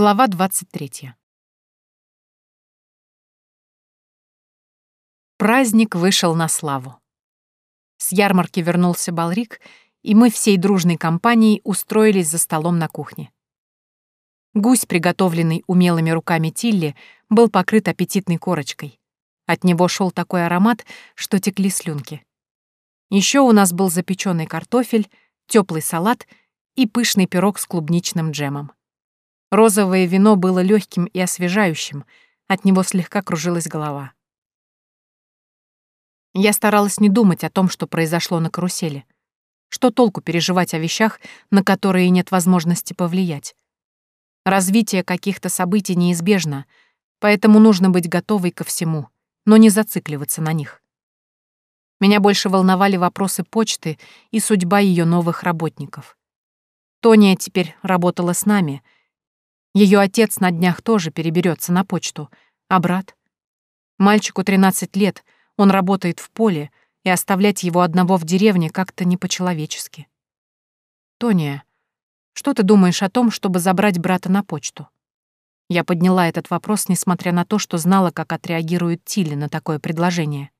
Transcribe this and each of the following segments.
Глава 23. Праздник вышел на славу. С ярмарки вернулся Балрик, и мы всей дружной компанией устроились за столом на кухне. Гусь, приготовленный умелыми руками Тилли, был покрыт аппетитной корочкой. От него шел такой аромат, что текли слюнки. Еще у нас был запеченный картофель, теплый салат и пышный пирог с клубничным джемом. Розовое вино было легким и освежающим, от него слегка кружилась голова. Я старалась не думать о том, что произошло на карусели. Что толку переживать о вещах, на которые нет возможности повлиять? Развитие каких-то событий неизбежно, поэтому нужно быть готовой ко всему, но не зацикливаться на них. Меня больше волновали вопросы почты и судьба ее новых работников. Тония теперь работала с нами — ее отец на днях тоже переберется на почту, а брат? Мальчику 13 лет, он работает в поле, и оставлять его одного в деревне как-то не по-человечески. Тония, что ты думаешь о том, чтобы забрать брата на почту? Я подняла этот вопрос, несмотря на то, что знала, как отреагирует Тилли на такое предложение.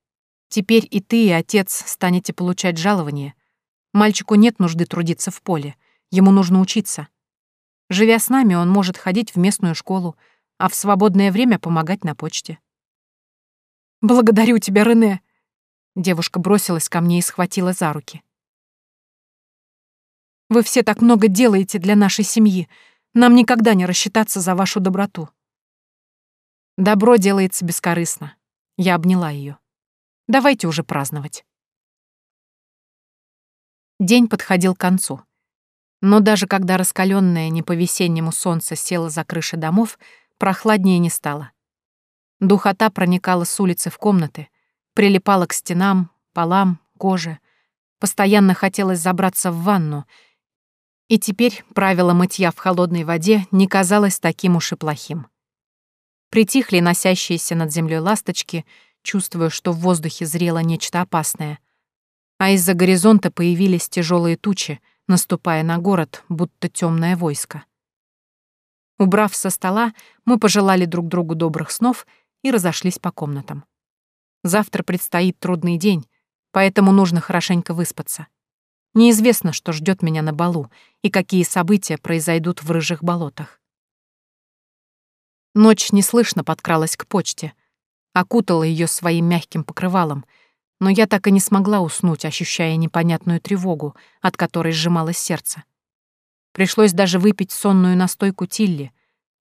Теперь и ты, и отец станете получать жалование. Мальчику нет нужды трудиться в поле, ему нужно учиться. Живя с нами, он может ходить в местную школу, а в свободное время помогать на почте. «Благодарю тебя, Рене!» Девушка бросилась ко мне и схватила за руки. «Вы все так много делаете для нашей семьи. Нам никогда не рассчитаться за вашу доброту». «Добро делается бескорыстно». Я обняла ее. «Давайте уже праздновать». День подходил к концу. Но даже когда раскаленное не по-весеннему солнце село за крыши домов, прохладнее не стало. Духота проникала с улицы в комнаты, прилипала к стенам, полам, коже. Постоянно хотелось забраться в ванну, и теперь правило мытья в холодной воде не казалось таким уж и плохим. Притихли носящиеся над землей ласточки, чувствуя, что в воздухе зрело нечто опасное. А из-за горизонта появились тяжелые тучи, наступая на город, будто темное войско. Убрав со стола, мы пожелали друг другу добрых снов и разошлись по комнатам. Завтра предстоит трудный день, поэтому нужно хорошенько выспаться. Неизвестно, что ждет меня на балу и какие события произойдут в рыжих болотах. Ночь неслышно подкралась к почте, окутала ее своим мягким покрывалом — но я так и не смогла уснуть, ощущая непонятную тревогу, от которой сжималось сердце. Пришлось даже выпить сонную настойку Тилли.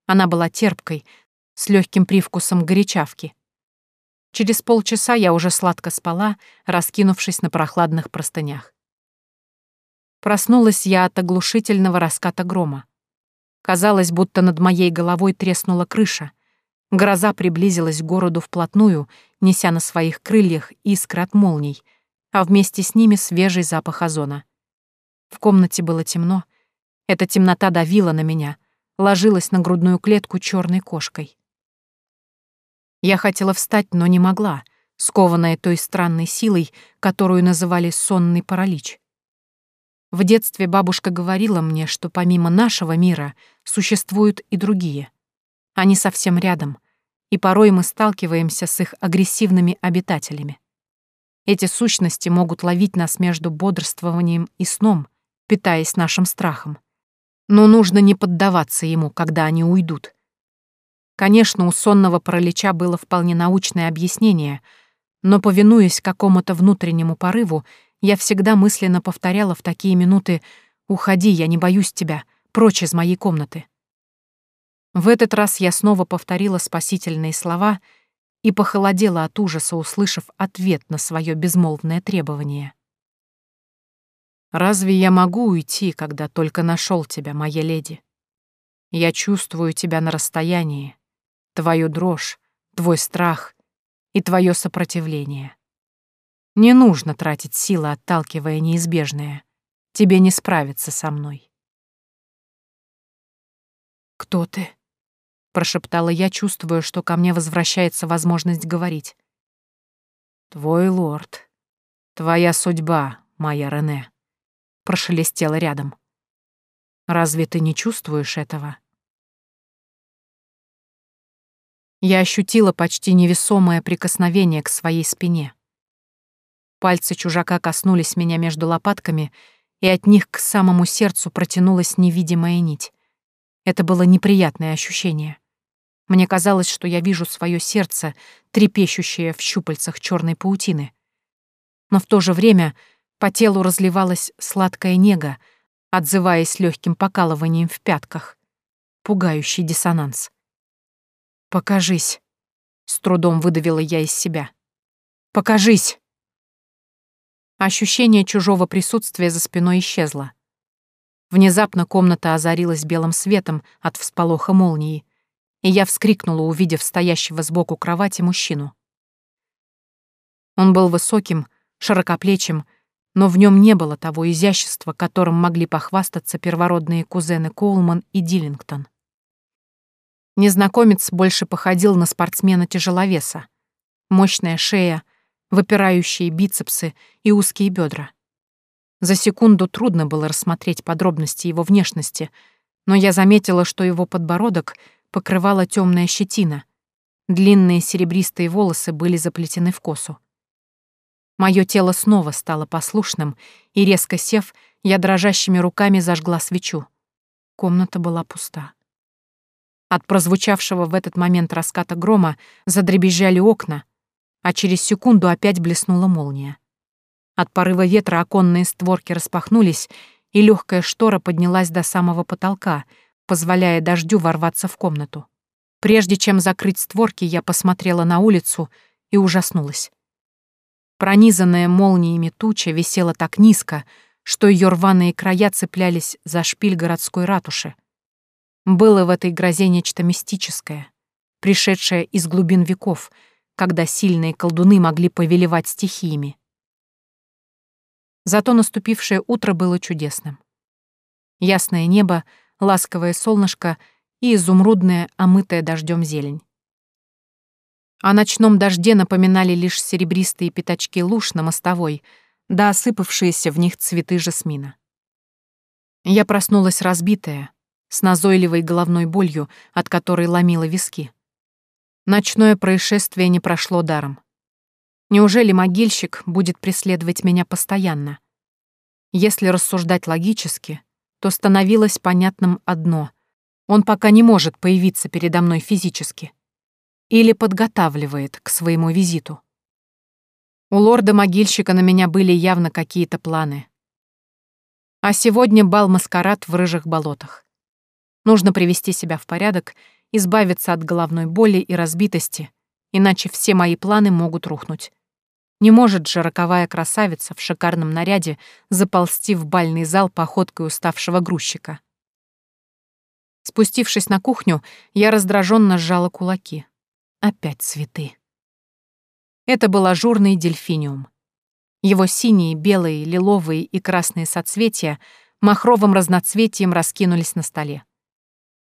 Она была терпкой, с легким привкусом горячавки. Через полчаса я уже сладко спала, раскинувшись на прохладных простынях. Проснулась я от оглушительного раската грома. Казалось, будто над моей головой треснула крыша, Гроза приблизилась к городу вплотную, неся на своих крыльях искры от молний, а вместе с ними свежий запах озона. В комнате было темно. Эта темнота давила на меня, ложилась на грудную клетку черной кошкой. Я хотела встать, но не могла, скованная той странной силой, которую называли сонный паралич. В детстве бабушка говорила мне, что помимо нашего мира существуют и другие — они совсем рядом, и порой мы сталкиваемся с их агрессивными обитателями. Эти сущности могут ловить нас между бодрствованием и сном, питаясь нашим страхом. Но нужно не поддаваться ему, когда они уйдут. Конечно, у сонного паралича было вполне научное объяснение, но, повинуясь какому-то внутреннему порыву, я всегда мысленно повторяла в такие минуты «Уходи, я не боюсь тебя, прочь из моей комнаты». В этот раз я снова повторила спасительные слова и похолодела от ужаса, услышав ответ на свое безмолвное требование. «Разве я могу уйти, когда только нашел тебя, моя леди? Я чувствую тебя на расстоянии, твою дрожь, твой страх и твое сопротивление. Не нужно тратить силы, отталкивая неизбежное. Тебе не справиться со мной». «Кто ты?» Прошептала я, чувствуя, что ко мне возвращается возможность говорить. «Твой лорд. Твоя судьба, моя Рене», — прошелестела рядом. «Разве ты не чувствуешь этого?» Я ощутила почти невесомое прикосновение к своей спине. Пальцы чужака коснулись меня между лопатками, и от них к самому сердцу протянулась невидимая нить. Это было неприятное ощущение. Мне казалось, что я вижу свое сердце, трепещущее в щупальцах черной паутины. Но в то же время по телу разливалась сладкая нега, отзываясь легким покалыванием в пятках. Пугающий диссонанс. «Покажись», — с трудом выдавила я из себя. «Покажись!» Ощущение чужого присутствия за спиной исчезло. Внезапно комната озарилась белым светом от всполоха молнии, и я вскрикнула, увидев стоящего сбоку кровати мужчину. Он был высоким, широкоплечим, но в нем не было того изящества, которым могли похвастаться первородные кузены Коулман и Диллингтон. Незнакомец больше походил на спортсмена-тяжеловеса. Мощная шея, выпирающие бицепсы и узкие бедра. За секунду трудно было рассмотреть подробности его внешности, но я заметила, что его подбородок покрывала темная щетина. Длинные серебристые волосы были заплетены в косу. Мое тело снова стало послушным, и, резко сев, я дрожащими руками зажгла свечу. Комната была пуста. От прозвучавшего в этот момент раската грома задребезжали окна, а через секунду опять блеснула молния. От порыва ветра оконные створки распахнулись, и легкая штора поднялась до самого потолка, позволяя дождю ворваться в комнату. Прежде чем закрыть створки, я посмотрела на улицу и ужаснулась. Пронизанная молниями туча висела так низко, что ее рваные края цеплялись за шпиль городской ратуши. Было в этой грозе нечто мистическое, пришедшее из глубин веков — когда сильные колдуны могли повелевать стихиями. Зато наступившее утро было чудесным. Ясное небо, ласковое солнышко и изумрудная, омытая дождем зелень. О ночном дожде напоминали лишь серебристые пятачки луж на мостовой, да осыпавшиеся в них цветы жасмина. Я проснулась разбитая, с назойливой головной болью, от которой ломила виски. Ночное происшествие не прошло даром. Неужели могильщик будет преследовать меня постоянно? Если рассуждать логически, то становилось понятным одно. Он пока не может появиться передо мной физически. Или подготавливает к своему визиту. У лорда-могильщика на меня были явно какие-то планы. А сегодня бал-маскарад в рыжих болотах. Нужно привести себя в порядок избавиться от головной боли и разбитости, иначе все мои планы могут рухнуть. Не может же роковая красавица в шикарном наряде заползти в бальный зал походкой уставшего грузчика. Спустившись на кухню, я раздраженно сжала кулаки. Опять цветы. Это был ажурный дельфиниум. Его синие, белые, лиловые и красные соцветия махровым разноцветием раскинулись на столе.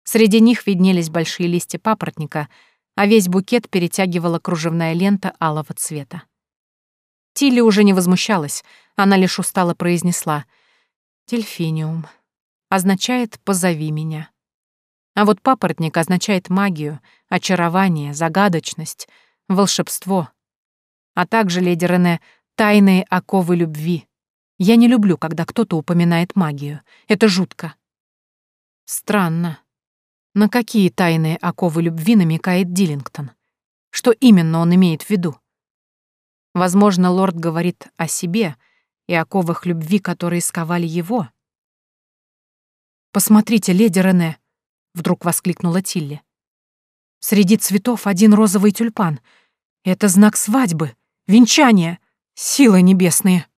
Среди них виднелись большие листья папоротника, а весь букет перетягивала кружевная лента алого цвета. Тилли уже не возмущалась, она лишь устало произнесла «Дельфиниум» означает «позови меня». А вот папоротник означает магию, очарование, загадочность, волшебство. А также, леди Рене, тайные оковы любви. Я не люблю, когда кто-то упоминает магию. Это жутко. Странно. На какие тайные оковы любви намекает Диллингтон? Что именно он имеет в виду? Возможно, лорд говорит о себе и оковах любви, которые сковали его. «Посмотрите, леди Рене!» — вдруг воскликнула Тилли. «Среди цветов один розовый тюльпан. Это знак свадьбы, венчания, силы небесные!»